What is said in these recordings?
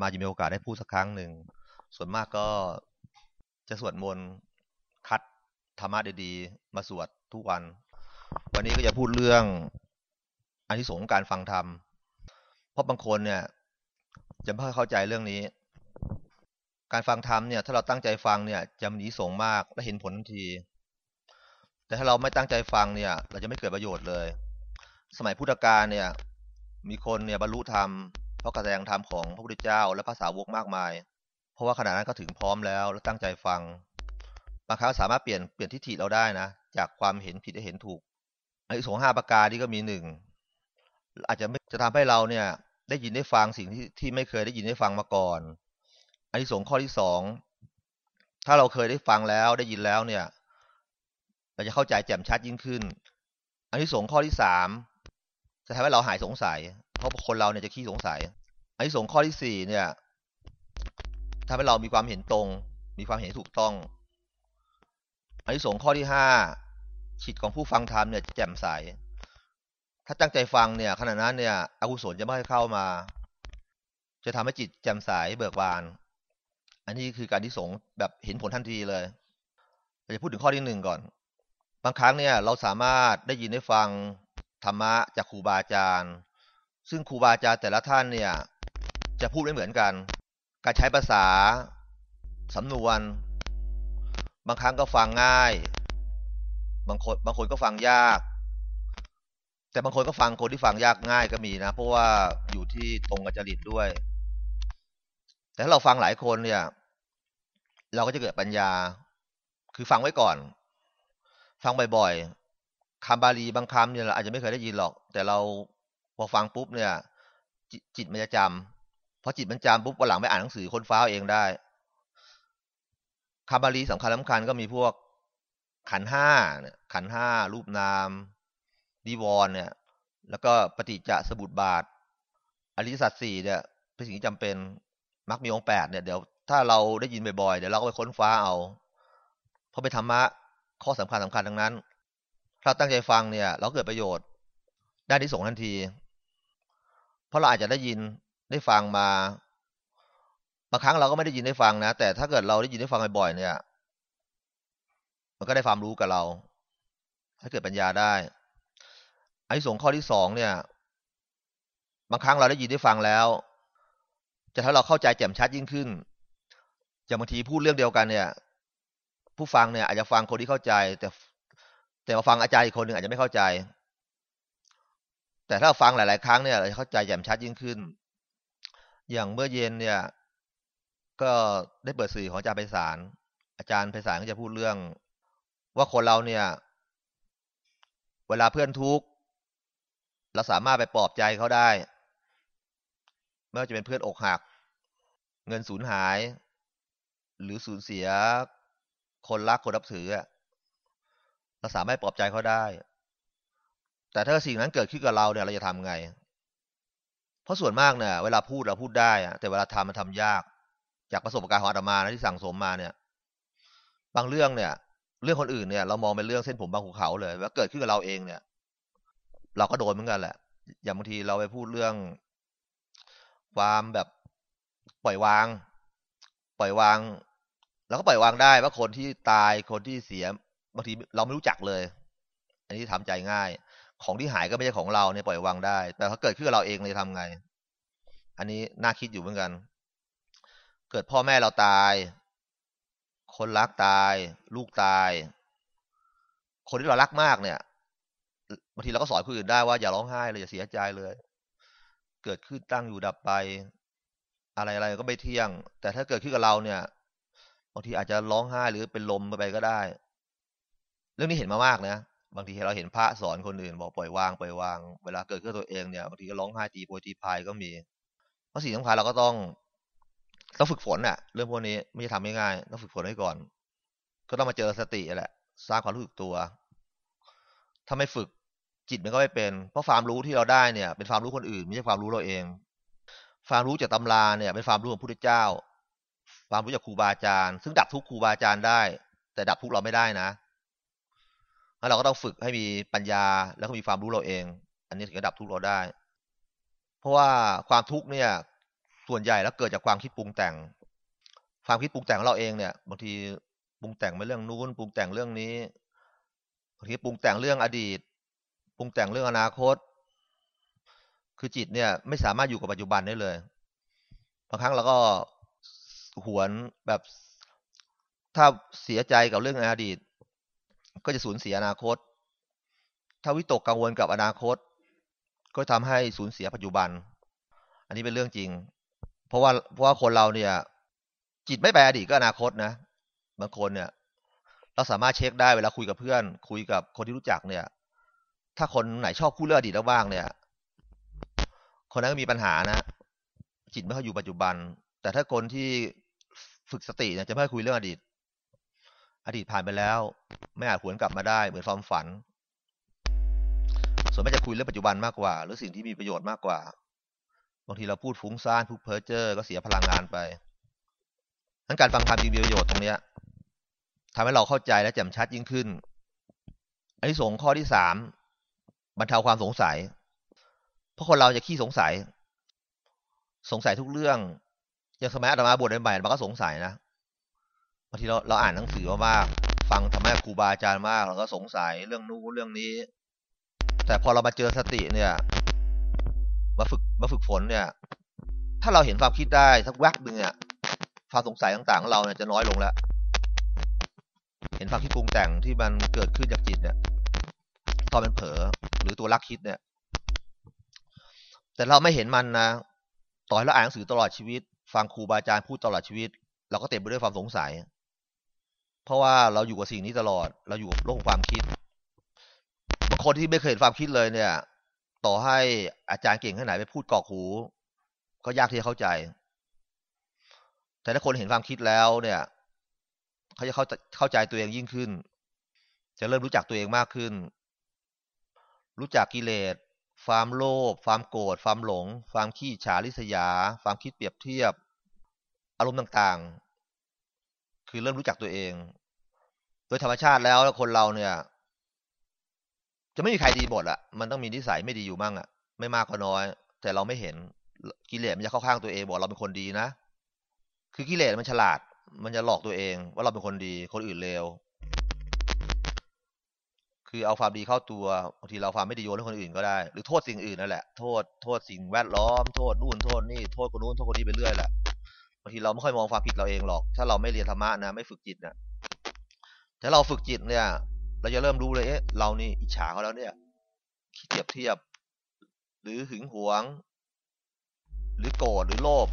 มาจะมีโอกาสได้พูดสักครั้งหนึ่ง ส่วนมากก็จะสวดมนต์คัดธรรมะดีๆ มาสวดทุกวัน วันนี้ก็จะพูดเรื่องอันที่สงการฟังธรรม เพราะบางคนเนี่ย จะไม่เข้าใจเรื่องนี้ การฟังธรรมเนี่ย ถ้าเราตั้งใจฟังเนี่ยจะมีสงมากและเห็นผลทันที แต่ถ้าเราไม่ตั้งใจฟังเนี่ย เราจะไม่เกิดประโยชน์เลย สมัยพุทธกาลเนี่ย มีคนเนี่ยบรรลุธรรม เพราะการแสดงธรรมของพระพุทธเจ้าและภาษาวกมากมาย เพราะว่าขณะนั้นก็ถึงพร้อมแล้วและตั้งใจฟัง บางครั้งสามารถเปลี่ยนเปลี่ยนทิฏฐิเราได้นะ จากความเห็นผิดให้เห็นถูกอันที่สองห้าประการนี่ก็มีหนึ่งอาจจะจะทำให้เราเนี่ยได้ยินได้ฟังสิ่งที่ที่ไม่เคยได้ยินได้ฟังมาก่อนอันที่สองข้อที่สองถ้าเราเคยได้ฟังแล้วได้ยินแล้วเนี่ยเราจะเข้าใจแจ่มชัดยิ่งขึ้น อันที่สองข้อที่สามจะทำให้เราหายสงสัย เพราะคนเราเนี่ยจะขี้สงสัยอันที่สงข้อที่สี่เนี่ยทำให้เรามีความเห็นตรง มีความเห็นถูกต้องอันที่สงข้อที่ห้าจิตของผู้ฟังธรรมเนี่ยแจ่มใส ถ้าตั้งใจฟังเนี่ยขณะนั้นเนี่ยอกุศลจะไม่เข้ามา จะทำให้จิตแจ่มใสเบิกบาน อันนี้คือการที่สงแบบเห็นผลทันทีเลยเราจะพูดถึงข้อที่หนึ่งก่อน บางครั้งเนี่ยเราสามารถได้ยินได้ฟังธรรมะจากครูบาอาจารย์ ซึ่งครูบาอาจารย์แต่ละท่านเนี่ยจะพูดไม่เหมือนกัน การใช้ภาษา สำนวน บางครั้งก็ฟังง่าย บางคนบางคนก็ฟังยาก แต่บางคนก็ฟังคนที่ฟังยากง่ายก็มีนะ เพราะว่าอยู่ที่ตรงกับจริตด้วย แต่ถ้าเราฟังหลายคนเนี่ย เราก็จะเกิดปัญญา คือฟังไว้ก่อน ฟังบ่อยๆคำบาลีบางคำเนี่ยเราอาจจะไม่เคยได้ยินหรอก แต่เรา อฟังปุ๊บเนี่ยจิตมันจะจำพอจิตมันจำปุ๊บวันหลังไปอ่านหนังสือค้นฟ้าเองได้คำบาลีสำคัญสำคัญก็มีพวกขันห้าเนี่ยขันห้ารูปนามดีวรเนี่ย แล้วก็ปฏิจจสมุปบาท อริยสัจสี่เนี่ยเป็นสิ่งที่จำเป็นมักมีองค์แปดเนี่ยเดี๋ยวถ้าเราได้ยินบ่อยๆเดี๋ยวเราก็ไปค้นฟ้าเอาเพราะไปธรรมะข้อสำคัญสำคัญทั้งนั้น ถ้าตั้งใจฟังเนี่ย เราเกิดประโยชน์ได้ที่ส่งทันที เพราะเราอาจจะได้ยินได้ฟังมาบางครั้งเราก็ไม่ได้ยินได้ฟังนะ แต่ถ้าเกิดเราได้ยินได้ฟังบ่อยๆเนี่ย มันก็ได้ความรู้กับเรา ให้เกิดปัญญาได้ไอ้ส่งข้อที่สองเนี่ย บางครั้งเราได้ยินได้ฟังแล้ว จะถ้เราเข้าใจแจ่มชัดยิ่งขึ้นจะบางทีพูดเรื่องเดียวกันเนี่ย ผู้ฟังเนี่ยอาจจะฟังคนที่เข้าใจ แต่แต่มาฟังอาจารย์อีกคนหนึ่งอาจจะไม่เข้าใจ แต่ถ้าฟังหลาย ๆ ครั้งเนี่ยเราจะเข้าใจแจ่มชัดยิ่งขึ้น อย่างเมื่อเย็นเนี่ย ก็ได้เปิดสื่อของอาจารย์ไพศาลอาจารย์ไพศาลก็จะพูดเรื่อง ว่าคนเราเนี่ย เวลาเพื่อนทุกข์เราสามารถไปปลอบใจเขาได้ไม่ว่าจะเป็นเพื่อนอกหัก เงินสูญหาย หรือสูญเสีย คนรักคนรับถือเราสามารถปลอบใจเขาได้ แต่ถ้าสิ่งนั้นเกิดขึ้นกับเราเนี่ยเราจะทำไง เพราะส่วนมากเนี่ยเวลาพูดเราพูดได้แต่เวลาทำมันทำยาก จากประสบการณ์ของอาตมานะที่สั่งสมมาเนี่ย บางเรื่องเนี่ย เรื่องคนอื่นเนี่ย เรามองเป็นเรื่องเส้นผมบางภูเขาเลยว่าเกิดขึ้นกับเราเองเนี่ย เราก็โดนเหมือนกันแหละ อย่างบางทีเราไปพูดเรื่อง ความแบบปล่อยวาง ปล่อยวางเราก็ปล่อยวางได้ว่าคนที่ตายคนที่เสียบางทีเราไม่รู้จักเลย อันนี้ทำใจง่าย ของที่หายก็ไม่ใช่ของเราเนี่ยปล่อยวางได้ แต่ถ้าเกิดขึ้นกับเราเองเลยทำไง อันนี้น่าคิดอยู่เหมือนกัน เกิดพ่อแม่เราตาย คนรักตาย ลูกตาย คนที่เรารักมากเนี่ยบางทีเราก็สอนคนอื่นได้ว่าอย่าร้องไห้เลยอย่าเสียใจเลย เกิดขึ้นตั้งอยู่ดับไป อะไรอะไรก็ไม่เที่ยง แต่ถ้าเกิดขึ้นกับเราเนี่ยบางทีอาจจะร้องไห้หรือเป็นลมไปก็ได้ เรื่องนี้เห็นมามากนะ บางทีเราเห็นพระสอนคนอื่นบอกปล่อยวางปล่อยวาง เวลาเกิดขึ้นตัวเองเนี่ยบางทีก็ร้องไห้ตีโพยตีพายก็มีเพราะสิ่งสำคัญเราก็ต้องต้องฝึกฝนอะเรื่องพวกนี้ไม่ใช่ทำง่ายๆต้องฝึกฝนไว้ก่อน ก็ต้องมาเจอสติแหละสร้างความรู้สึกตัว ถ้าไม่ฝึกจิตมันก็ไม่เป็น เพราะความรู้ที่เราได้เนี่ย เป็นความรู้คนอื่น ไม่ใช่ความรู้เราเอง ความรู้จากตำราเนี่ย เป็นความรู้ของพระพุทธเจ้า ความรู้จากครูบาอาจารย์ ซึ่งดับทุกครูบาอาจารย์ได้ แต่ดับทุกเราไม่ได้นะ แล้วเราก็ต้องฝึกให้มีปัญญาแล้วก็มีความรู้เราเอง อันนี้ถึงจะดับทุกข์เราได้ เพราะว่าความทุกข์เนี่ย ส่วนใหญ่แล้วเกิดจากความคิดปรุงแต่ง ความคิดปรุงแต่งของเราเองเนี่ยบางทีปรุงแต่งไปเรื่องนู้นปรุงแต่งเรื่องนี้บางทีปรุงแต่งเรื่องอดีตปรุงแต่งเรื่องอนาคต คือจิตเนี่ย ไม่สามารถอยู่กับปัจจุบันได้เลยบางครั้งเราก็หวนแบบถ้าเสียใจกับเรื่องอดีต ก็จะสูญเสียอนาคต ถ้าวิตกกังวลกับอนาคต ก็ทำให้สูญเสียปัจจุบัน อันนี้เป็นเรื่องจริง เพราะว่าเพราะว่าคนเราเนี่ย จิตไม่ไปอดีตก็อนาคตนะ บางคนเนี่ย เราสามารถเช็คได้เวลาคุยกับเพื่อน คุยกับคนที่รู้จักเนี่ย ถ้าคนไหนชอบพูดเรื่องอดีตแล้วบ้างเนี่ย คนนั้นก็มีปัญหานะ จิตไม่ค่อยอยู่ปัจจุบัน แต่ถ้าคนที่ฝึกสติเนี่ยจะไม่คุยเรื่องอดีต อดีตผ่านไปแล้ว ไม่อาจหวนกลับมาได้เหมือนความฝัน ส่วนไม่จะคุยเรื่องปัจจุบันมากกว่า หรือสิ่งที่มีประโยชน์มากกว่า บางทีเราพูดฟุ้งซ่านพูดเพ้อเจ้อก็เสียพลังงานไปนั้นการฟังธรรมจริงมีประโยชน์ตรงเนี้ยทำให้เราเข้าใจและแจ่มชัดยิ่งขึ้นอันที่สงข้อที่สามบรรเทาความสงสัย เพราะคนเราจะขี้สงสัย สงสัยทุกเรื่องอย่างสมัยอาตมาบวชใหม่ๆมันก็สงสัยนะ บางทีเราเราอ่านหนังสือมากฟังธรรมะครูบาอาจารย์มากเราก็สงสัยเรื่องนู้นเรื่องนี้ แต่พอเรามาเจอสติเนี่ย มาฝึกมาฝึกฝนเนี่ย ถ้าเราเห็นความคิดได้สักแวบหนึ่งเนี่ยความสงสัยต่างๆของเราเนี่ยจะน้อยลงแล้ว เห็นความคิดปรุงแต่งที่มันเกิดขึ้นจากจิตเนี่ยตอนมันเผลอหรือตัวรักคิดเนี่ย แต่เราไม่เห็นมันนะต่อให้เราอ่านหนังสือตลอดชีวิต ฟังครูบาอาจารย์พูดตลอดชีวิต เราก็เต็มไปด้วยความสงสัย เพราะว่าเราอยู่กับสิ่งนี้ตลอด เราอยู่กับโลกความคิดบางคนที่ไม่เคยเห็นความคิดเลยเนี่ย ต่อให้อาจารย์เก่งแค่ไหนไปพูดกอกหู ก็ยากที่จะเข้าใจ แต่ถ้าคนเห็นความคิดแล้วเนี่ย เขาจะเข้าเข้าใจตัวเองยิ่งขึ้น จะเริ่มรู้จักตัวเองมากขึ้น รู้จักกิเลสความโลภความโกรธความหลง ความขี้ฉาริษยา ความคิดเปรียบเทียบ อารมณ์ต่างๆ คือเริ่มรู้จักตัวเอง โดยธรรมชาติแล้วคนเราเนี่ย จะไม่มีใครดีหมดอะมันต้องมีนิสัยไม่ดีอยู่มั่งอะไม่มากก็น้อย แต่เราไม่เห็นกิเลสมันจะเข้าข้างตัวเองบอกเราเป็นคนดีนะ คือกิเลสมันฉลาด มันจะหลอกตัวเอง ว่าเราเป็นคนดีคนอื่นเลวคือเอาความดีเข้าตัวบางทีเราความไม่ดีโยนให้คนอื่นก็ได้ หรือโทษสิ่งอื่นนั่นแหละ โทษโทษสิ่งแวดล้อม โทษนู่นโทษนี่ โทษคนนู้นโทษคนนี้ไปเรื่อยแหละ บางทีเราไม่ค่อยมองความผิดเราเองหรอก ถ้าเราไม่เรียนธรรมะนะไม่ฝึกจิตนะถ้าเราฝึกจิตเนี่ย เราจะเริ่มรู้เลยเอ๊ะเรานี่อิจฉาเขาแล้วเนี่ยคิดเทียบเทียบ หรือหึงหวง หรือโกรธหรือโลภ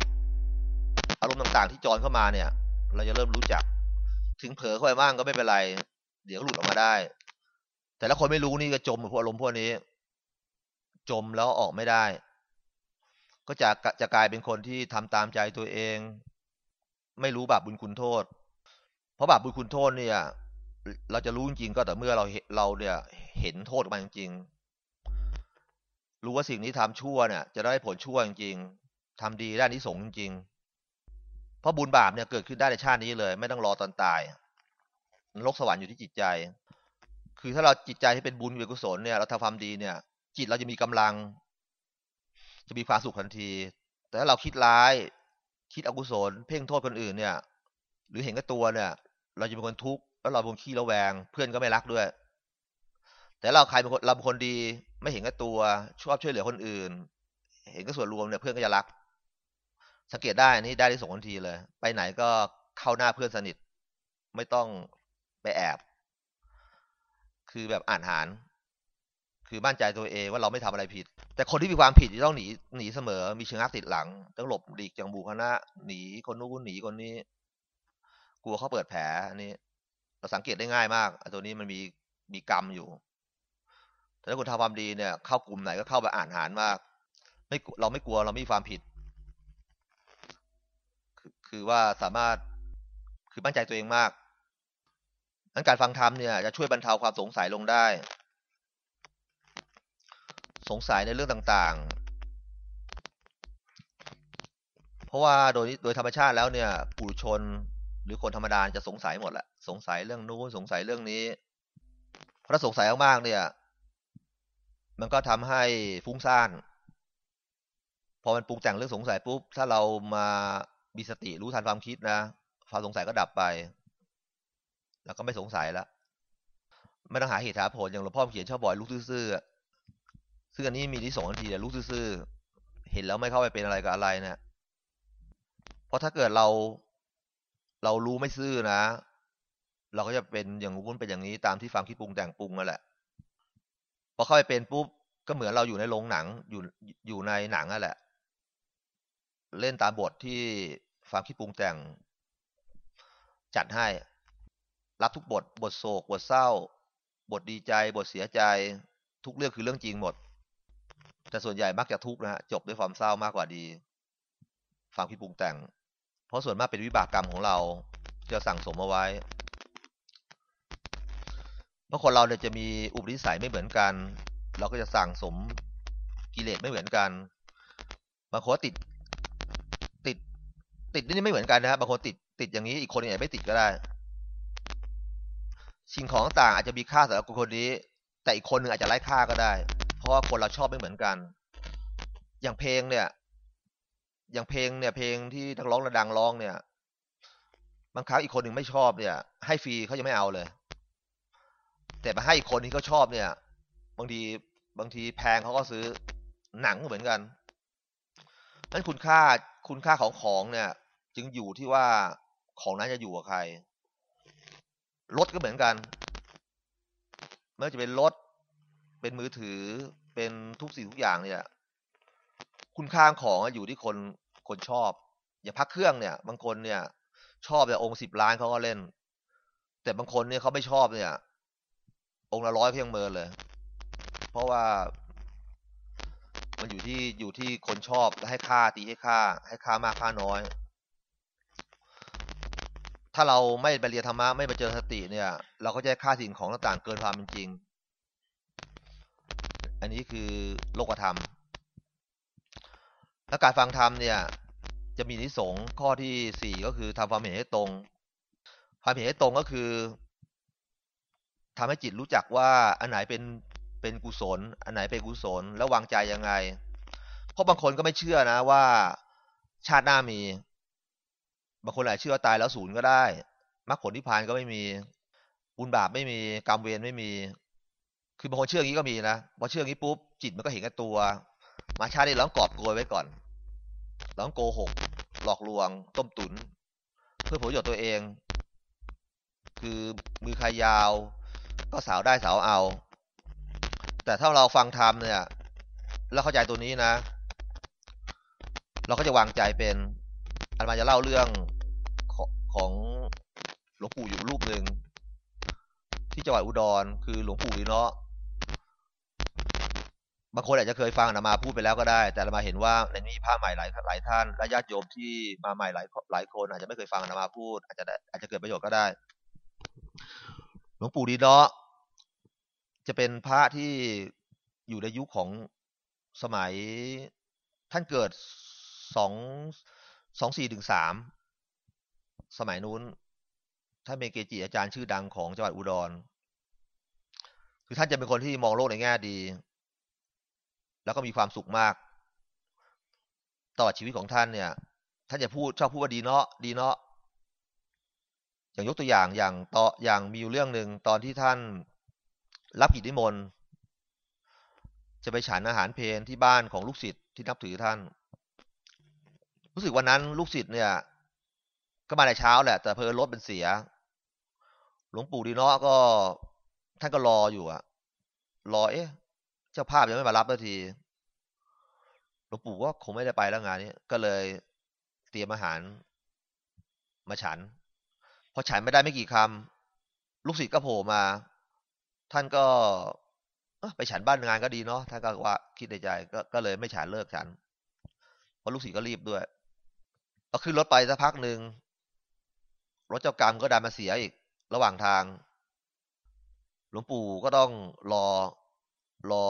อารมณ์ต่างๆที่จรเข้ามาเนี่ย เราจะเริ่มรู้จัก ถึงเผลอเข้าไปบ้างก็ไม่เป็นไร เดี๋ยวหลุดออกมาได้ แต่ละคนไม่รู้นี่ก็จมกับพวกอารมณ์พวกนี้ จมแล้วออกไม่ได้ ก็จะจะกลายเป็นคนที่ทำตามใจตัวเอง ไม่รู้บาปบุญคุณโทษ เพราะบาปบุญคุณโทษเนี่ย เราจะรู้จริงก็แต่เมื่อเราเราเนี่ยเห็นโทษมันจริงรู้ว่าสิ่งนี้ทำชั่วเนี่ย จะได้ผลชั่วจริงๆทำดีได้นิสงจริงๆเพราะบุญบาปเนี่ยเกิดขึ้นได้ในชาตินี้เลย ไม่ต้องรอตอนตายนรกสวรรค์อยู่ที่จิตใจ คือถ้าเราจิตใจที่เป็นบุญเป็นกุศลเนี่ย เราทำความดีเนี่ย จิตเราจะมีกำลัง จะมีความสุขทันที แต่ถ้าเราคิดร้าย คิดอกุศล เพ่งโทษคนอื่นเนี่ย หรือเห็นกับตัวเนี่ย เราจะเป็นคนทุกข์แล้วเราเป็นคนขี้ระแวง เพื่อนก็ไม่รักด้วย แต่เราใครเป็นคนเราเป็นคนดี ไม่เห็นกับตัวชอบช่วยเหลือคนอื่น เห็นกับส่วนรวมเนี่ยเพื่อนก็จะรัก สังเกตได้นี่ได้ที่ส่งทันทีเลย ไปไหนก็เข้าหน้าเพื่อนสนิท ไม่ต้องไปแอบ คือแบบอ่านหาร คือมั่นใจตัวเองว่าเราไม่ทำอะไรผิด แต่คนที่มีความผิดจะต้องหนีหนีเสมอ มีเชิงอักติดหลัง ต้องหลบหลีกจากบูคณะหนีคนนู้นหนีคนนี้ กลัวเขาเปิดแผลอันนี้ เราสังเกตได้ง่ายมากตัวนี้มันมีมีกรรมอยู่แต่ถ้าคนทำความดีเนี่ย เข้ากลุ่มไหนก็เข้าไปอ่านหารมากไม่เราไม่กลัวเราไม่มีความผิดคือคือว่าสามารถคือมั่นใจตัวเองมากนั้นการฟังธรรมเนี่ยจะช่วยบรรเทาความสงสัยลงได้ สงสัยในเรื่องต่างๆ เพราะว่าโดยโดยธรรมชาติแล้วเนี่ยปุถุชนหรือคนธรรมดาจะสงสัยหมดแหละสงสัยเรื่องนู้นสงสัยเรื่องนี้ เพราะสงสัยมากๆเนี่ย มันก็ทำให้ฟุ้งซ่านพอมันปรุงแต่งเรื่องสงสัยปุ๊บถ้าเรามามีสติรู้ทันความคิดนะความสงสัยก็ดับไป แล้วก็ไม่สงสัยแล้วไม่ต้องหาเหตุหาผลอย่างหลวงพ่อเขียนชอบบ่อยรู้ซื่อ ซึ่งอันนี้มีที่สองทันทีเลยรู้ซื่อเห็นแล้วไม่เข้าไปเป็นอะไรกับอะไรเนะี่ยเพราะถ้าเกิดเราเรารู้ไม่ซื่อนะ เราก็จะเป็นอย่างงู้นเป็นอย่างนี้ตามที่ฟังคิดปรุงแต่งปรุงนั่นแหละพอเข้าไปเป็นปุ๊บก็เหมือนเราอยู่ในโรงหนังอยู่อยู่ในหนังนั่นแหละ เล่นตามบทที่ฟังคิดปรุงแต่ง จัดให้ รับทุกบท บทโศก บทเศร้า บทดีใจ บทเสียใจ ทุกเรื่องคือเรื่องจริงหมด แต่ส่วนใหญ่มักจะทุกข์นะฮะจบด้วยความเศร้ามากกว่าดีฟังคิดปรุงแต่ง เพราะส่วนมากเป็นวิบากกรรมของเราที่เราสั่งสมเอาไว้เพราะคนเราเนี่ยจะมีอุปนิสัยไม่เหมือนกัน เราก็จะสั่งสมกิเลสไม่เหมือนกันบางคนติด ติด ติดนี่ไม่เหมือนกันนะครับบางคนติดติดอย่างนี้อีกคนอาจจะไม่ติดก็ได้สิ่งของต่างอาจจะมีค่าสำหรับคนนี้ แต่อีกคนหนึ่งอาจจะไร้ค่าก็ได้ ราะว่าคนเราชอบไม่เหมือนกัน อย่างเพลงเนี่ย อย่างเพลงเนี่ย เพลงที่นักร้องระดังร้องเนี่ย บางครั้งอีกคนหนึ่งไม่ชอบเนี่ย ให้ฟรีเขายังไม่เอาเลย แต่มาให้อีกคนที่เขาชอบเนี่ย บางทีบางทีแพงเขาก็ซื้อหนังเหมือนกันนั้นคุณค่าคุณค่าของของเนี่ย จึงอยู่ที่ว่าของนั้นจะอยู่กับใครรถก็เหมือนกันไม่ว่าจะเป็นรถ เป็นมือถือเป็นทุกสิ่งทุกอย่างเนี่ย คุณค่าของอยู่ที่คนคนชอบ อย่าพักเครื่องเนี่ย บางคนเนี่ย ชอบแต่องค์สิบล้านเขาก็เล่น แต่บางคนเนี่ยเขาไม่ชอบเนี่ย องค์ละร้อยเพียงเมินเลย เพราะว่า มันอยู่ที่อยู่ที่คนชอบและให้ค่าตีให้ค่า ให้ค่ามากค่าน้อย ถ้าเราไม่ไปเรียนธรรมะไม่ไปเจอสติเนี่ย เราก็จะค่าสิ่งของต่างๆ เกินความเป็นจริง นนี้คือโลกธรรมและการฟังธรรมเนี่ย จะมีนิสงข้อที่สี่ก็คือทำความเห็นให้ตรง ความเห็นให้ตรงก็คือทำให้จิตรู้จักว่าอันไหนเป็นเป็นกุศล อันไหนเป็นกุศล แล้ววางใจยังไง เพราะบางคนก็ไม่เชื่อนะว่าชาติหน้ามี บางคนอาจเชื่อตายแล้วศูนย์ก็ได้มรรคผลนิพพานก็ไม่มีบุญบาปไม่มีกรรมเวรไม่มี คือบางคนเชื่ออย่างนี้ก็มีนะพอเชื่ออย่างนี้ปุ๊บจิตมันก็เห็นกับตัว มาชาตินี้ร้องกอบโกยไว้ก่อนร้องโกหก หลอกลวง ต้มตุน เพื่อผลประโยชน์ตัวเอง คือมือใครยาว ก็สาวได้สาวเอา แต่ถ้าเราฟังธรรมเนี่ย แล้วเข้าใจตัวนี้นะ เราก็จะวางใจเป็นอันมาจะเล่าเรื่องของหลวงปู่อยู่รูปหนึ่งที่จังหวัดอุดร คือหลวงปู่ลีเนาะ บางคนอาจจะเคยฟังนะมาพูดไปแล้วก็ได้ แต่เรามาเห็นว่าในนี้พระใหม่หลายหลายท่านและญาติโยมที่มาใหม่หลายหลายคนอาจจะไม่เคยฟังนะมาพูด อาจจะอาจจะเกิดประโยชน์ก็ได้ หลวงปู่ดีเนาะจะเป็นพระที่อยู่ในยุคของสมัยท่านเกิดสองสองสี่ถึงสามสมัยนู้นท่านเป็นเกจิอาจารย์ชื่อดังของจังหวัดอุดร คือท่านจะเป็นคนที่มองโลกในแง่ดี แล้วก็มีความสุขมาก ตลอดชีวิตของท่านเนี่ย ท่านจะพูดชอบพูดว่าดีเนาะดีเนาะอย่างยกตัวอย่างอย่างต่ออย่างมีอยู่เรื่องหนึ่งตอนที่ท่านรับกิจนิมนต์จะไปฉันอาหารเพนที่บ้านของลูกศิษย์ที่นับถือท่าน รู้สึกวันนั้นลูกศิษย์เนี่ย ก็มาในเช้าแหละ แต่เพลินรถเป็นเสีย หลวงปู่ดีเนาะก็ท่านก็รออยู่อะรอเอ๊ะ จ้าภาพยังไม่มารับนาทีหลวงปู่ก็คงไม่ได้ไปแล้วงานนี้ก็เลยเตรียมอาหารมาฉันพอฉันไม่ได้ไม่กี่คำลูกศิษย์ก็โผล่มา ท่านก็ไปฉันบ้านงานก็ดีเนาะท่านก็ว่าคิดในใจก็ก็เลยไม่ฉันเลิกฉันเพราะลูกศิษย์ก็รีบด้วยก็ขึ้นรถไปสักพักหนึ่งรถเจ้ากรรมก็ดันมาเสียอีก ระหว่างทาง หลวงปู่ก็ต้องรอ รอ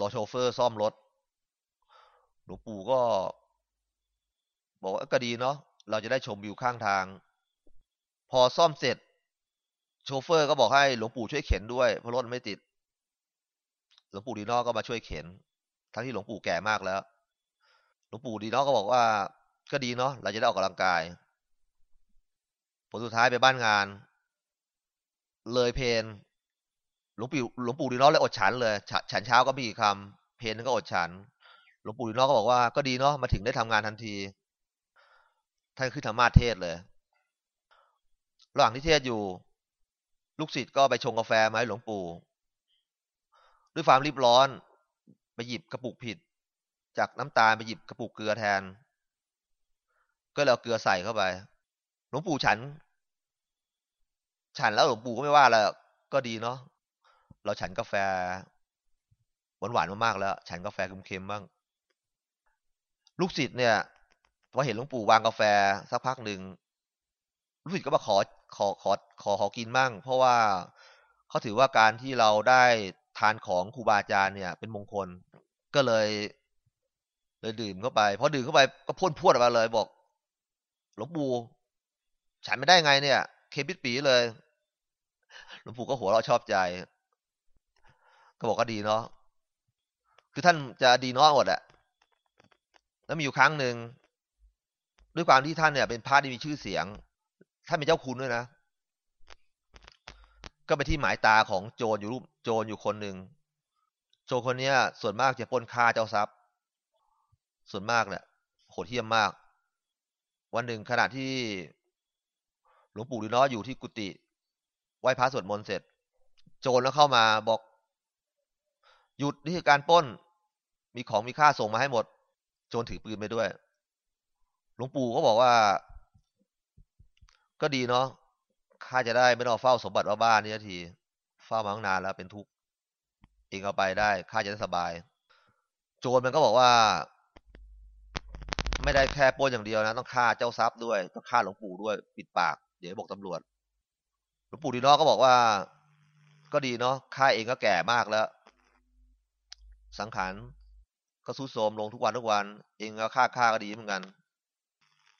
รอโชเฟอร์ซ่อมรถ หลวงปู่ก็ บอกว่าก็ดีเนาะเราจะได้ชมวิวข้างทาง พอซ่อมเสร็จ โชเฟอร์ก็บอกให้หลวงปู่ช่วยเข็นด้วยเพราะรถไม่ติด หลวงปู่ดีนอก็มาช่วยเข็น ทั้งที่หลวงปู่แก่มากแล้ว หลวงปู่ดีนาะก็บอกว่า ก็ดีเนาะเราจะได้ออกกำลังกายผลสุดท้ายไปบ้านงาน เลยเพน หลวงปู่หลวงปู่ดีนาะเลยอดฉันเลยฉฉันเช้าก็ไมีกี่คำเพนก็อดฉัน หลวงปู่ดีนาะก็บอกว่าก็ดีเนาะมาถึงได้ทำงานทันที ท่านขึ้นธรรมาเทศเลย ระหว่างที่เทศอยู่ ลูกศิษย์ก็ไปชงกาแฟมาให้หลวงปู่ ด้วยความรีบร้อน ไปหยิบกระปุกผิด จากน้ำตาลไปหยิบกระปุกเกลือแทน ก็เลยเอาเกลือใส่เข้าไป หลวงปู่ฉัน ฉันแล้วหลวงปู่ก็ไม่ว่าอะไรก็ดีเนาะ เราฉันกาแฟหวานๆมากๆแล้ว ฉันกาแฟเค็มๆบ้าง ลูกศิษย์เนี่ยพอเห็นหลวงปู่วางกาแฟสักพักหนึ่งลูกศิษย์ก็มาขอขอขอขอขอกินบ้าง เพราะว่าเขาถือว่าการที่เราได้ทานของครูบาอาจารย์เนี่ย เป็นมงคลก็เลยเลยดื่มเข้าไปพอดื่มเข้าไปก็พ่นพวดออกมาเลย บอก หลวงปู่ฉันไม่ได้ไงเนี่ย เคปิดปีเลย หลวงปู่ก็หัวเราะชอบใจ ก็บอกก็ดีเนาะคือท่านจะดีเนาะหมดอะแล้วมีอยู่ครั้งหนึ่งด้วยความที่ท่านเนี่ย เป็นพระที่มีชื่อเสียง ท่านเป็นเจ้าคุณด้วยนะ ก็ไปที่หมายตาของโจรอยู่รูปโจรอยู่คนหนึ่งโจรคนเนี้ย ส่วนมากจะปล้นฆ่าเจ้าทรัพย์ ส่วนมากเนี่ยโหดเหี้ยมมาก วันหนึ่งขณะที่หลวงปู่ดีเนาะอยู่ที่กุฏิไหว้พระสวดมนต์เสร็จ โจรแล้วเข้ามาบอก หยุดนี่คือการป้น มีของมีค่าส่งมาให้หมด โจรถือปืนไปด้วย หลวงปู่ก็บอกว่า ก็ดีเนาะข้าจะได้ไม่ต้องเฝ้าสมบัติว่าบ้านนี่ทีเฝ้ามาตั้งนานแล้วเป็นทุกข์เองเอาไปได้ข้าจะได้สบาย โจรมันก็บอกว่า ไม่ได้แค่ป้นอย่างเดียวนะ ต้องฆ่าเจ้าทรัพย์ด้วยต้องฆ่าหลวงปู่ด้วยปิดปาก เดี๋ยวบอกตำรวจ หลวงปู่ดีนาะก็บอกว่า ก็ดีเนาะข้าเองก็แก่มากแล้ว สังขารก็สุดโทมลงทุกวันทุกวัน เองก็ฆ่าฆ่าก็ดีเหมือนกัน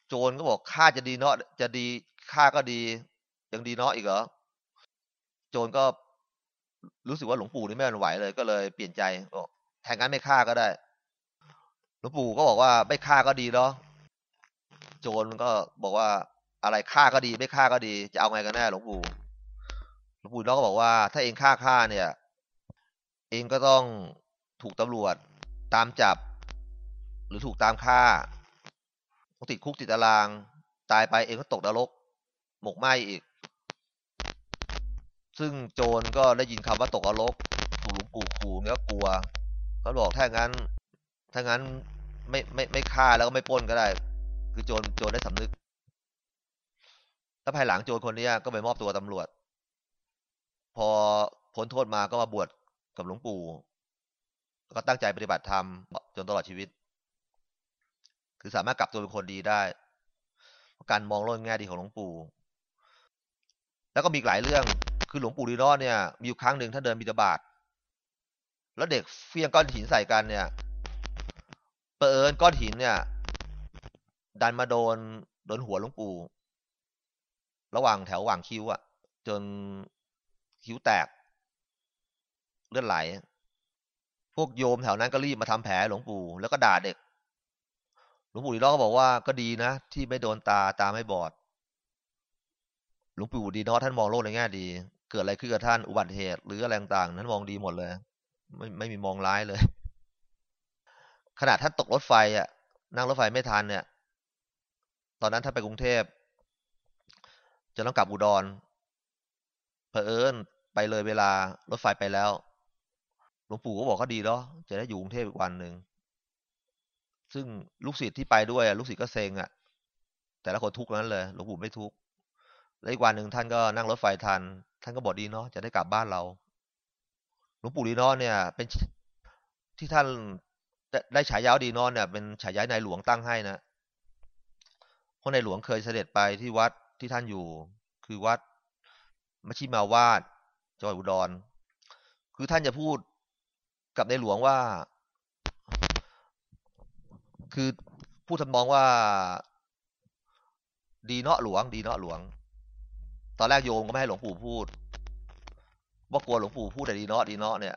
โจรก็บอกฆ่าจะดีเนาะจะดีฆ่าก็ดียังดีเนาะอีกเหรอโจรก็รู้สึกว่าหลวงปู่นี่ไม่ไหวเลย ก็เลยเปลี่ยนใจบอกแทนงั้นไม่ฆ่าก็ได้ หลวงปู่ก็บอกว่าไม่ฆ่าก็ดีเนาะโจรมันก็บอกว่าอะไรฆ่าก็ดี ไม่ฆ่าก็ดี จะเอาไงกันแน่หลวงปู่หลวงปู่น้องก็บอกว่า ถ้าเองฆ่าฆ่าเนี่ย เองก็ต้อง ถูกตำรวจตามจับ หรือถูกตามฆ่าติดคุกติดตาราง ตายไปเองก็ตกนรก หมกไหมอีก ซึ่งโจรก็ได้ยินคำว่าตกนรกถูกหลวงปู่ขู่เนี่ยก็กลัว ก็บอกถ้างั้น ถ้างั้นไม่ไม่ไม่ฆ่าแล้วก็ไม่ปล้นก็ได้ คือโจรโจรได้สำนึกแล้วภายหลังโจรคนนี้ก็ไปมอบตัวตำรวจ พอพ้นโทษมาก็มาบวชกับหลวงปู่ แล้วก็ตั้งใจปฏิบัติธรรมจนตลอดชีวิต คือสามารถกลับตัวเป็นคนดีได้เพราะการมองโลกแง่ดีของหลวงปู่ แล้วก็มีหลายเรื่องคือหลวงปู่ดีรอดเนี่ยมีอยู่ครั้งหนึ่งท่านเดินบิดาบาตแล้วเด็กเฟี้ยงก้อนหินใส่กันเนี่ยเปิญก้อนหินเนี่ย ดันมาโดนโดนหัวหลวงปู่ ระหว่างแถวหว่างคิ้วอะจนคิ้วแตกเลือดไหล พวกโยมแถวนั้นก็รีบมาทำแผลหลวงปู่แล้วก็ด่าเด็ก หลวงปู่ดีรอก็บอกว่าก็ดีนะ ที่ไม่โดนตาตาไม่บอด หลวงปู่ดีนอท่านมองโลกในแง่ดี เกิดอะไรขึ้นกับท่านอุบัติเหตุ หรืออะไรต่างๆนั้นมองดีหมดเลย ไม่ไม่มีมองร้ายเลยขนาดท่านตกรถไฟอะ นั่งรถไฟไม่ทันเนี่ย ตอนนั้นท่านไปกรุงเทพจะต้องกลับอุดรเผอิญไปเลยเวลารถไฟไปแล้ว วงปู่ก็บอกก็ดีเนาะจะได้อยู่กรุงเทพอีกวันหนึ่งซึ่งลูกศิษย์ที่ไปด้วยลูกศิษย์ก็เซ็งอะ แต่ละคนทุกข์นั้นเลยหลวงปู่ไม่ทุกข์แล้วอีกวันหนึ่งท่านก็นั่งรถไฟทัน ท่านก็บอกดีเนาะจะได้กลับบ้านเราหลวงปู่ดีนาะเนี่ย เป็นที่ท่านได้ฉายาดีนาะเนี่ยเป็นฉายาในหลวงตั้งให้นะเพราะในหลวงเคยเสด็จไปที่วัดที่ท่านอยู่ คือวัดมชิมาวาดจังหวัดอุดร คือท่านจะพูด กับในหลวงว่า คือพูดทำนองว่า ดีเนาะหลวง ดีเนาะหลวง ตอนแรกโยมก็ไม่ให้หลวงปู่พูด ว่ากลัวหลวงปู่พูดแต่ดีเนาะดีเนาะเนี่ย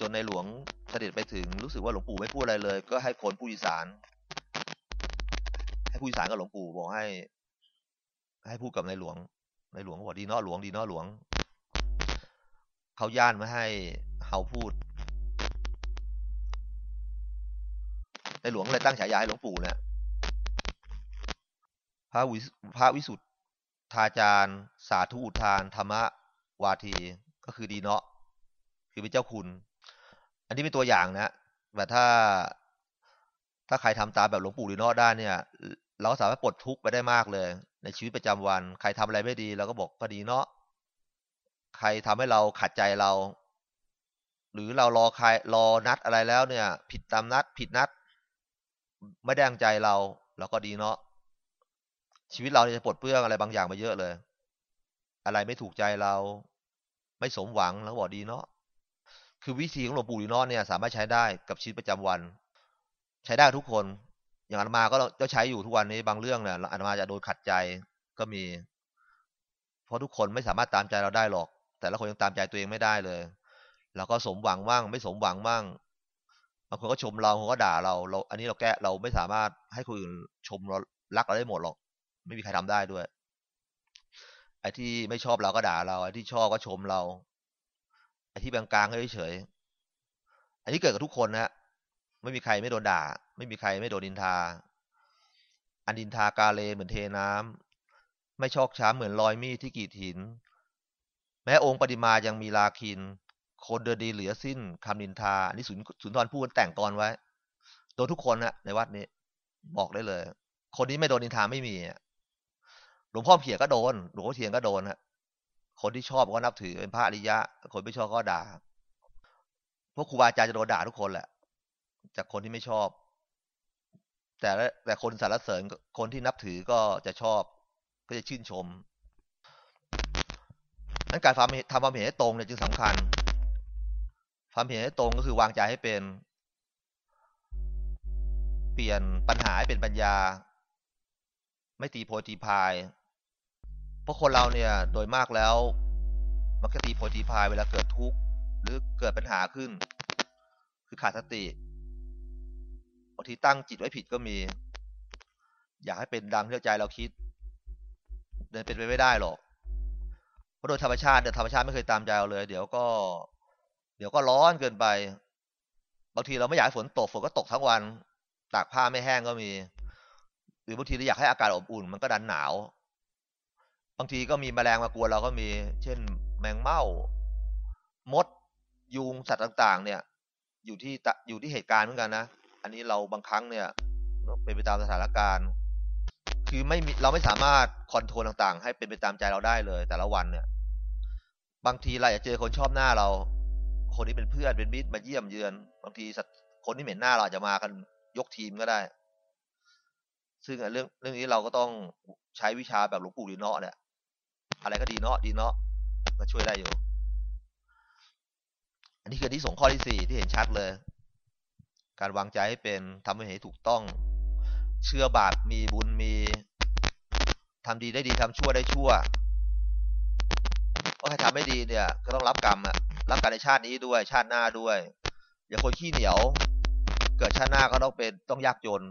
จนในหลวงเสด็จไปถึงรู้สึกว่าหลวงปู่ไม่พูดอะไรเลย ก็ให้คนผู้อีสานพูดอีสารกับหลวงปู่บอกให้ ให้พูดกับในหลวง ในหลวงบอกดีเนาะหลวงดีเนาะหลวงเขาย่านไม่ให้เฮาพูด ในหลวงเลยตั้งฉายาให้หลวงปู่เนี่ยพระวิพระวิสุทธาจารย์ สาธุอุทาน ธรรมวาที ก็คือดีเนาะคือเป็นเจ้าคุณ อันนี้เป็นตัวอย่างนะแบบถ้า ถ้าใครทำตามแบบหลวงปู่ดีเนาะได้เนี่ย เราสามารถปลดทุกข์ไปได้มากเลย ในชีวิตประจำวัน ใครทำอะไรไม่ดีเราก็บอกก็ดีเนาะใครทำให้เราขัดใจเรา หรือเรารอใครรอนัดอะไรแล้วเนี่ย ผิดตามนัด ผิดนัด ไม่ได้ดังใจเราเราก็ดีเนาะชีวิตเราจะปลดเปลื้องอะไรบางอย่างไปเยอะเลย อะไรไม่ถูกใจเรา ไม่สมหวังแล้วบอกดีเนาะคือวิธีของหลวงปู่ดีเนาะเนี่ย สามารถใช้ได้กับชีวิตประจำวัน ใช้ได้ทุกคน อย่างอาตมาก็จะใช้อยู่ทุกวันนี้บางเรื่องเนี่ยอาตมาจะโดนขัดใจก็มี เพราะทุกคนไม่สามารถตามใจเราได้หรอก แต่ละคนยังตามใจตัวเองไม่ได้เลยเราก็สมหวังบ้างไม่สมหวังบ้างางคนก็ชมเราบางคนก็ด่าเราเรา อันนี้เราแก้เราไม่สามารถให้คนอื่นชมเรารักเราได้หมดหรอก ไม่มีใครทำได้ด้วย ไอ้ที่ไม่ชอบเราก็ด่าเรา ไอ้ที่ชอบก็ชมเรา ไอ้ที่กลางๆก็เฉยอันนี้เกิดกับทุกคนนะไม่มีใครไม่โดนด่า ไม่มีใครไม่โดนดินทา อันดินทากาเลเหมือนเทน้ำไม่ชอกช้ำเหมือนรอยมีดที่กีดหิน แม้องค์ปฏิมายังมีลาคิน คนเดินดีเหลือสิ้นคำดินทา อันนี้สุนสุนทรพูดแต่งกรไว้ โดนทุกคนนะในวัดนี้ บอกได้เลย คนนี้ไม่โดนดินทาไม่มีหลวงพ่อเพียก็โดน หลวงพ่อเทียนก็โดนฮะคนที่ชอบก็นับถือเป็นพระอริยะ คนไม่ชอบก็ด่าพวกครูบาอาจารย์จะโดนด่าทุกคนแหละ จากคนที่ไม่ชอบ แต่แต่คนสรรเสริญคนที่นับถือก็จะชอบ ก็จะชื่นชมนั้นการทำความเห็นให้ตรงเนี่ยจึงสำคัญ ความเห็นให้ตรงก็คือวางใจให้เป็น เปลี่ยนปัญหาให้เป็นปัญญา ไม่ตีโพตีพาย เพราะคนเราเนี่ยโดยมากแล้ว มักจะตีโพตีพายเวลาเกิดทุกข์หรือเกิดปัญหาขึ้น คือขาดสติบางทีตั้งจิตไว้ผิดก็มี อยากให้เป็นดังที่ใจเราคิดเดินเป็นไปไม่ได้หรอกเพราะโดยธรรมชาติเดี๋ยวธรรมชาติไม่เคยตามใจเราเลย เดี๋ยวก็ เดี๋ยวก็ร้อนเกินไป บางทีเราไม่อยากให้ฝนตกฝนก็ตกทั้งวัน ตากผ้าไม่แห้งก็มี หรือบางทีเราอยากให้อากาศอบอุ่น มันก็ดันหนาว บางทีก็มีแมลงมากวนเราก็มี เช่น แมงเม่ามด ยุงสัตว์ต่าง ๆ เนี่ย อยู่ที่อยู่ที่เหตุการณ์เหมือนกันนะ อันนี้เราบางครั้งเนี่ยเป็นไปตามสถานการณ์ คือไม่เราไม่สามารถคอนโทรลต่าง ๆ ให้เป็นไปตามใจเราได้เลย แต่ละวันเนี่ย บางทีเราอยากเจอคนชอบหน้าเรา คนนี้เป็นเพื่อนเป็นมิตรมาเยี่ยมเยือนบางทีสัตคนที่เหม็นหน้าเราจะมากันยกทีมก็ได้ ซึ่งเรื่องเรื่องนี้เราก็ต้องใช้วิชาแบบหลวงปู่ดีเนาะเนี่ยอะไรก็ดีเนาะดีเนาะก็ช่วยได้อยู่ อันนี้คือที่ส่งข้อที่สี่ที่เห็นชัดเลย การวางใจให้เป็นทำให้ถูกต้อง เชื่อบาปมีบุญมีทำดีได้ดีทำชั่วได้ชั่วเพราะใครทำไม่ดีเนี่ย ก็ต้องรับกรรมอะ รับกรรในชาตินี้ด้วยชาติหน้าด้วย อย่าคนขี้เหนียว เกิดชาติหน้าก็ต้องเป็นต้องยากจน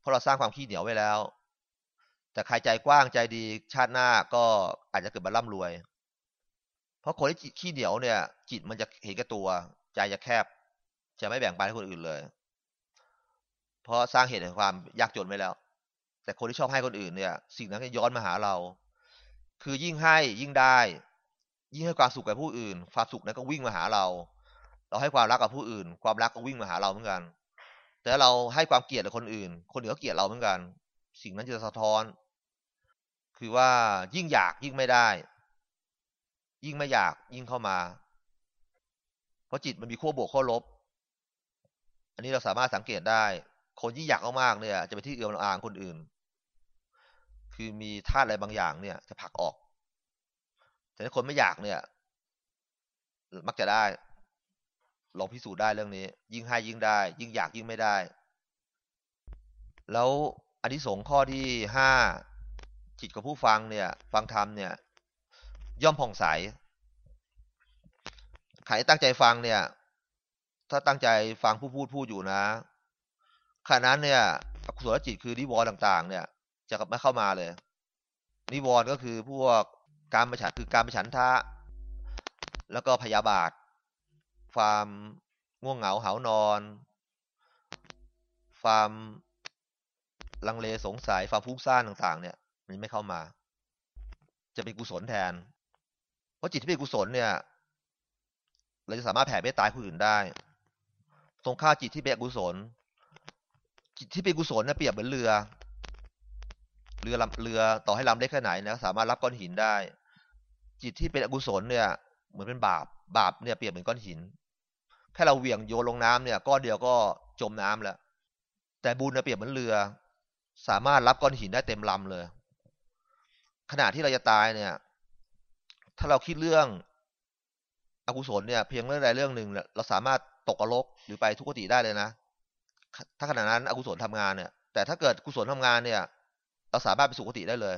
เพราะเราสร้างความขี้เหนียวไว้แล้ว แต่ใครใจกว้างใจดีชาติหน้าก็อาจจะเกิดมาร่ำรวย เพราะคนที่ขี้เหนียวเนี่ย จิตมันจะเห็นแก่ตัว ใจจะแคบ จะไม่แบ่งปันให้คนอื่นเลย เพราะสร้างเหตุแห่งความยากจนไว้แล้ว แต่คนที่ชอบให้คนอื่นเนี่ย สิ่งนั้นก็ย้อนมาหาเรา คือยิ่งให้ยิ่งได้ ยิ่งให้ความสุขกับผู้อื่น ความสุขนั้นก็วิ่งมาหาเรา เราให้ความรักกับผู้อื่น ความรักก็วิ่งมาหาเราเหมือนกัน แต่เราให้ความเกลียดกับคนอื่น คนอื่นก็เกลียดเราเหมือนกัน สิ่งนั้นจะสะท้อน คือว่ายิ่งอยากยิ่งไม่ได้ ยิ่งไม่อยากยิ่งเข้ามา เพราะจิตมันมีขั้วบวกขั้วลบ อันนี้เราสามารถสังเกตได้ คนที่อยากมากๆเนี่ย จะไปที่เอื้อมอ่างคนอื่น คือมีธาตุอะไรบางอย่างเนี่ย จะผลักออก แต่ถ้าคนไม่อยากเนี่ย มักจะได้ ลองพิสูจน์ได้เรื่องนี้ ยิ่งให้ยิ่งได้ ยิ่งอยากยิ่งไม่ได้ แล้วอันที่สงข้อที่ห้าจิตของผู้ฟังเนี่ย ฟังธรรมเนี่ย ย่อมผ่องใสใครตั้งใจฟังเนี่ย ถ้าตั้งใจฟังผู้พูดพูดอยู่นะขณะนั้นเนี่ยอกุศลจิตคือนิวรณ์ต่าง ๆ เนี่ย จะไม่เข้ามาเลยนิวรณ์ก็คือพวก การมฉันคือการมฉันทะ แล้วก็พยาบาท ความง่วงเหงาหานอน ความลังเลสงสัยความฟุ้งซ่านต่าง ๆ เนี่ย มันไม่เข้ามา จะเป็นกุศลแทน เพราะจิตที่เป็นกุศลเนี่ย เราจะสามารถแผ่เมตตาผู้อื่นได้ ตรงข้าจิตที่เป็นกุศล จิตที่เป็นกุศลเนี่ยเปรียบเหมือนเรือ เรือลำเรือต่อให้ลำเล็กแค่ไหนนะสามารถรับก้อนหินได้ จิตที่เป็นอกุศลเนี่ย เหมือนเป็นบาปบาปเนี่ยเปรียบเหมือนก้อนหิน แค่เราเหวี่ยงโยนลงน้ำเนี่ยก้อนเดียวก็จมน้ำแล้ว แต่บุญเนี่ยเปรียบเหมือนเรือ สามารถรับก้อนหินได้เต็มลำเลย ขณะที่เราจะตายเนี่ย ถ้าเราคิดเรื่องอกุศลเนี่ยเพียงเรื่องใดเรื่องหนึ่งเราสามารถตกอรกหรือไปทุกขติได้เลยนะ ถ้าขณะนั้นอกุศลทำงานเนี่ย แต่ถ้าเกิดกุศลทำงานเนี่ย เราสามารถไปสุคติได้เลย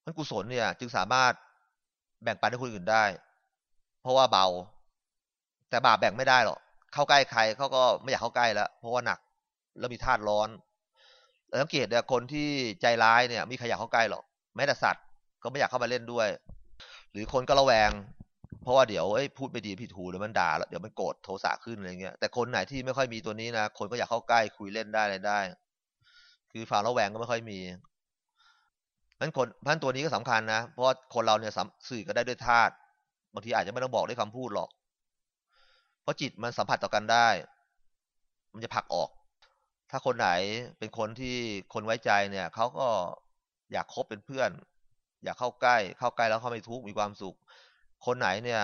เพราะกุศลเนี่ย จึงสามารถ แบ่งปันให้คนอื่นได้ เพราะว่าเบา แต่บาปแบ่งไม่ได้หรอกเข้าใกล้ใครเขาก็ไม่อยากเข้าใกล้แล้วเพราะว่าหนักแล้วมีธาตุร้อนสังเกตเนี่ยคนที่ใจร้ายเนี่ยมีใครอยากเข้าใกล้หรอกแม้แต่สัตว์ก็ไม่อยากเข้ามาเล่นด้วย หรือคนก็ระแวง เพราะว่าเดี๋ยวเอ้ยพูดไม่ดีผิดหูหรือมันด่าแล้วเดี๋ยวมันโกรธโทสะขึ้นอะไรเงี้ยแต่คนไหนที่ไม่ค่อยมีตัวนี้นะคนก็อยากเข้าใกล้คุยเล่นได้อะไรได้ คือควาระแวงก็ไม่ค่อยมี นั้นคนพันตัวนี้ก็สำคัญนะ เพราะคนเราเนี่ยสื่อก็ได้ด้วยธาตุบางทีอาจจะไม่ต้องบอกด้วยคำพูดหรอก เพราะจิตมันสัมผัสต่อกันได้ มันจะผลักออก ถ้าคนไหนเป็นคนที่คนไว้ใจเนี่ยเขาก็อยากคบเป็นเพื่อน อยากเข้าใกล้ เข้าใกล้แล้วเขาไม่ทุกข์มีความสุข คนไหนเนี่ย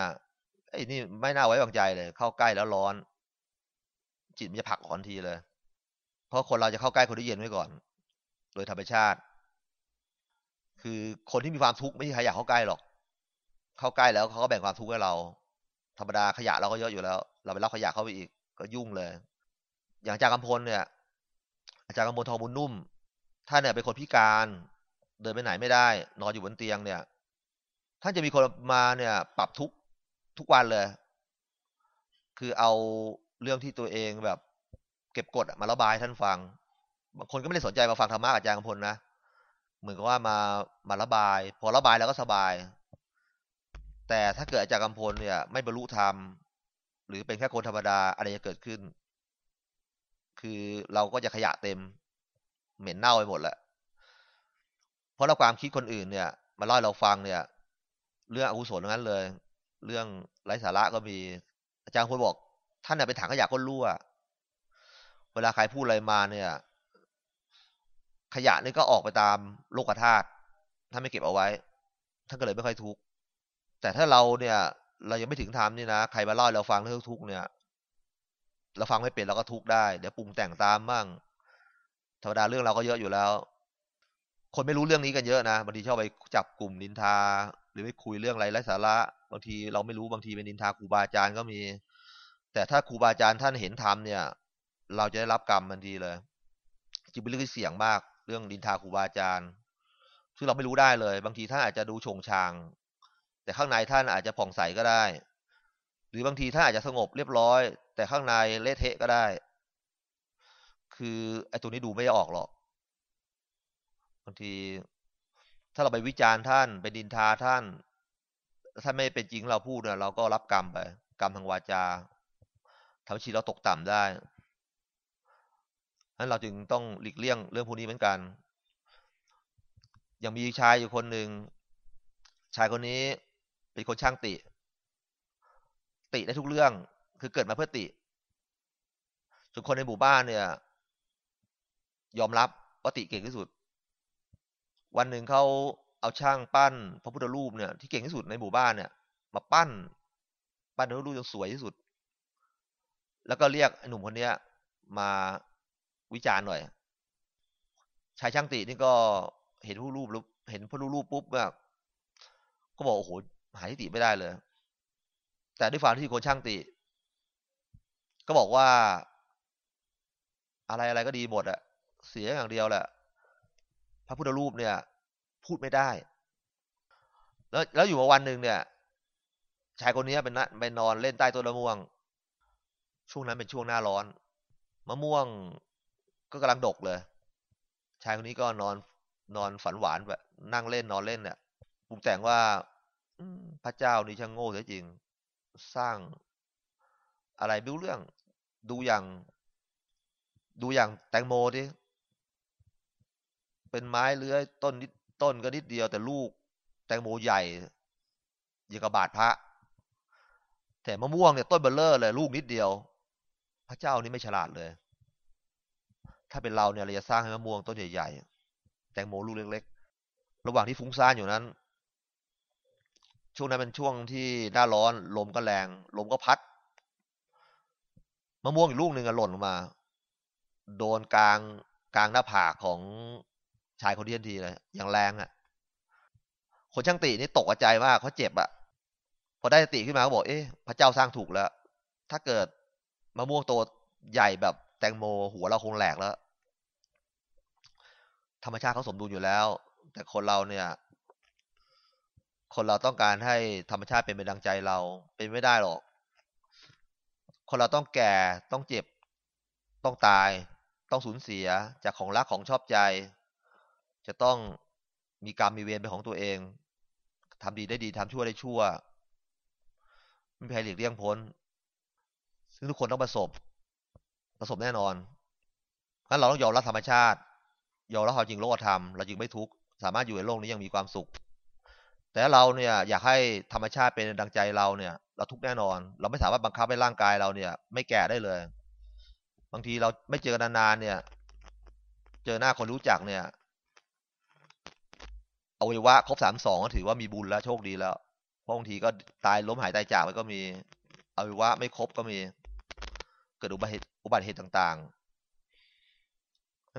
ไอ้นี่ไม่น่าไว้วางใจเลย เข้าใกล้แล้วร้อน จิตมันจะผลักออกทันทีเลย เพราะคนเราจะเข้าใกล้คนที่เย็นไว้ก่อน โดยธรรมชาติ คือคนที่มีความทุกข์ไม่มีใครอยากเข้าใกล้หรอก เข้าใกล้แล้วเขาก็แบ่งความทุกข์ให้เรา ธรรมดาขยะเราก็เยอะอยู่แล้ว เราไปรับขยะเข้าไปอีก ก็ยุ่งเลย อย่างอาจารย์กำพลเนี่ย อาจารย์กำพลทองบุญนุ่มท่านเนี่ยเป็นคนพิการเดินไปไหนไม่ได้ นอนอยู่บนเตียงเนี่ยท่านจะมีคนมาเนี่ย ปรับทุกทุกวันเลย คือเอาเรื่องที่ตัวเองแบบ เก็บกดมาระบายท่านฟังบางคนก็ไม่ได้สนใจมาฟังธรรมะอาจารย์กำพลนะ เหมือนกับว่ามามาระบาย พอระบายแล้วก็สบาย แต่ถ้าเกิดอาจารย์กำพลเนี่ย ไม่บรรลุธรรม หรือเป็นแค่คนธรรมดาอะไรจะเกิดขึ้น คือเราก็จะขยะเต็ม เหม็นเน่าไปหมดแหละเพราะเราความคิดคนอื่นเนี่ย มาเล่าเราฟังเนี่ย เรื่องอกุศลนั้นเลย เรื่องไร้สาระก็มี อาจารย์พลบอก ท่านเนี่ยเป็นถังขยะก้นรั่วเวลาใครพูดอะไรมาเนี่ย ขยะนี่ก็ออกไปตามโลกธาตุถ้าไม่เก็บเอาไว้ท่านก็เลยไม่ค่อยทุกข์แต่ถ้าเราเนี่ย เรายังไม่ถึงธรรมนี่นะใครมาเล่าเราฟังเรื่องทุกข์เนี่ย เราฟังไม่เป็นเราก็ทุกข์ได้เดี๋ยวปรุงแต่งตามบ้างธรรมดาเรื่องเราก็เยอะอยู่แล้ว คนไม่รู้เรื่องนี้กันเยอะนะบางทีชอบไปจับกลุ่มนินทา หรือไปคุยเรื่องไรไร้สาระ บางทีเราไม่รู้บางทีเป็นนินทาครูบาอาจารย์ก็มี แต่ถ้าครูบาอาจารย์ท่านเห็นธรรมเนี่ย เราจะได้รับกรรมทันทีเลยจิตเป็นเรื่องที่เสี่ยงมาก เรื่องดินทาครูบาอาจารย์ ซึ่งเราไม่รู้ได้เลย บางทีท่านอาจจะดูชงชาง แต่ข้างในท่านอาจจะผ่องใสก็ได้ หรือบางทีท่านอาจจะสงบเรียบร้อย แต่ข้างในเละเทะก็ได้ คือไอ้ตัวนี้ดูไม่ออกหรอก บางทีถ้าเราไปวิจารณ์ท่านไปดินทาท่าน ถ้าไม่เป็นจริงเราพูดเนี่ยเราก็รับกรรมไป กรรมทางวาจาทำให้ชีวิตเราตกต่ำได้ นั้นเราจึงต้องหลีกเลี่ยงเรื่องพวกนี้เหมือนกันย่างมีชายอยู่คนหนึ่ง ชายคนนี้เป็นคนช่างติ ติได้ทุกเรื่อง คือเกิดมาเพื่อติจนคนในหมู่บ้านเนี่ย ยอมรับว่าติเก่งที่สุด วันหนึ่งเขาเอาช่างปั้นพระพุทธรูปเนี่ยที่เก่งที่สุดในหมู่บ้านเนี่ยมาปั้น ปั้นพระพุทธรูปจนสวยที่สุด แล้วก็เรียกหนุ่มคนนี้มา วิจารณ์หน่อย ชายช่างตินี่ก็เห็นผู้รูปเห็นผู้รูปปุ๊บแบบก็บอกโอ้โหหาทิฏฐิไม่ได้เลย แต่ด้วยความที่คนช่างติ ก็บอกว่า อะไรอะไรก็ดีหมดอะเสียอย่างเดียวแหละ พระพุทธรูปเนี่ย พูดไม่ได้ แล้วแล้วอยู่มาวันหนึ่งเนี่ย ชายคนนี้เป็นนไปนอนเล่นใต้ต้นมะม่วง ช่วงนั้นเป็นช่วงหน้าร้อน มะม่วง ก็กำลังดกเลย ชายคนนี้ก็นอนนอนฝันหวานแบบนั่งเล่นนอนเล่นเนี่ยปรุงแต่งว่าพระเจ้านี่ช่างโง่เสียจริง สร้างอะไรไม่รู้เรื่อง ดูอย่าง ดูอย่างแตงโมดิเป็นไม้เลื้อยต้นนิดต้นก็นิดเดียวแต่ลูก แตงโมใหญ่ยังกระบาลพระ แต่มะม่วงเนี่ยต้นเบ้อเร่อเลย ลูกนิดเดียว พระเจ้านี่ไม่ฉลาดเลย ถ้าเป็นเราเนี่ยเราจะสร้างให้มะม่วงต้นใหญ่ๆ แตงโมลูกเล็กๆ ระหว่างที่ฟุ้งซ่านอยู่นั้น ช่วงนั้นเป็นช่วงที่หน้าร้อน ลมก็แรง ลมก็พัด มะม่วงอีกลูกหนึ่งหล่นลงมา โดนกลางกลางหน้าผากของชายคนที่ทันทีเลย อย่างแรงอะ่ะ คนช่างตีนี่ตกใจมากเขาเจ็บอะ่ะ พอได้สติขึ้นมาก็บอก เอ๊ะ พระเจ้าสร้างถูกแล้ว ถ้าเกิดมะม่วงโตใหญ่แบบ แตงโมหัวเราคงแหลกแล้ว ธรรมชาติเขาสมดุลอยู่แล้ว แต่คนเราเนี่ย คนเราต้องการให้ธรรมชาติเป็นไปดังใจเราเป็นไม่ได้หรอก คนเราต้องแก่ต้องเจ็บ ต้องตาย ต้องสูญเสียจากของรักของชอบใจ จะต้องมีกรรมมีเวรเป็นของตัวเองทำดีได้ดีทำชั่วได้ชั่วไม่มีใครหลีกเลี่ยงพ้น ซึ่งทุกคนต้องประสบ ประสบแน่นอนงั้นเราต้องยอมรับธรรมชาติ ยอมรับความจริงโลกธรรมเราจึงไม่ทุกข์สามารถอยู่ในโลกนี้ยังมีความสุข แต่เราเนี่ยอยากให้ธรรมชาติเป็นดังใจเราเนี่ย เราทุกข์แน่นอน เราไม่สามารถบังคับให้ร่างกายเราเนี่ย ไม่แก่ได้เลย บางทีเราไม่เจอกันนานๆเนี่ย เจอหน้าคนรู้จักเนี่ยอวัยวะครบสามสองก็ถือว่ามีบุญแล้วโชคดีแล้วเพราะบางทีก็ตายล้มหายตายจากไปก็มีอวัยวะไม่ครบก็มี เกิดอุบัติเหตุอุบัติเหตุต่างๆ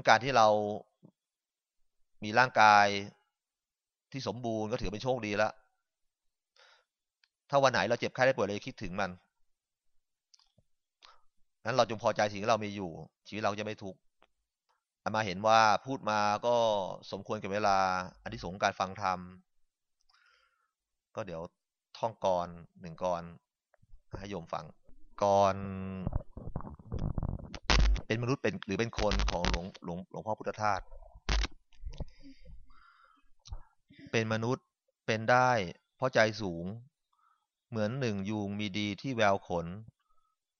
การที่เรามีร่างกายที่สมบูรณ์ก็ถือเป็นโชคดีแล้ว ถ้าวันไหนเราเจ็บไข้ได้ป่วยเราคิดถึงมัน นั้นเราจงพอใจสิ่งที่เรามีอยู่ ชีวิตเราจะไม่ทุกข์มาเห็นว่าพูดมาก็สมควรกับเวลา อันที่สงการฟังธรรม ก็เดี๋ยวท่องกรหนึ่งกรให้โยมฟังกร เป็นมนุษย์เป็นหรือเป็นคนของหลวงหลวงหลวงพ่อพุทธทาสเป็นมนุษย์เป็นได้ เพราะใจสูง เหมือนหนึ่งยูงมีดีที่แววขน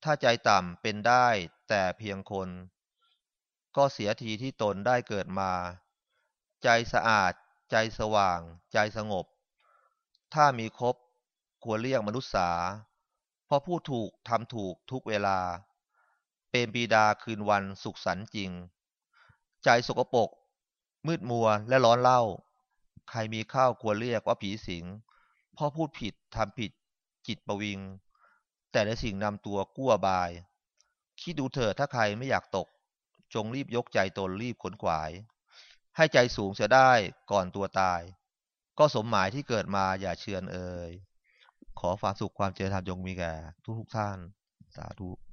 ถ้าใจต่ำเป็นได้แต่เพียงคน ก็เสียทีที่ตนได้เกิดมา ใจสะอาด ใจสว่าง ใจสงบ ถ้ามีครบควรเรียกมนุษย์สาเพราะพูดถูกทำถูกทุกเวลา เป็นปีดาคืนวันสุขสันต์จริง ใจสกปรกมืดมัวและร้อนเล่า ใครมีข้าวควรเรียกว่าผีสิงพราะพูดผิดทำผิดจิตประวิง แต่ในสิ่งนำตัวกั้วบาย คิดดูเถอะถ้าใครไม่อยากตก จงรีบยกใจตนรีบขนขวาย ให้ใจสูงเสียได้ก่อนตัวตาย ก็สมหมายที่เกิดมาอย่าเชือนเอ่ยขอความสุขความเจริญธรรมจงมีแก่ทุกทุกท่าน สาธุ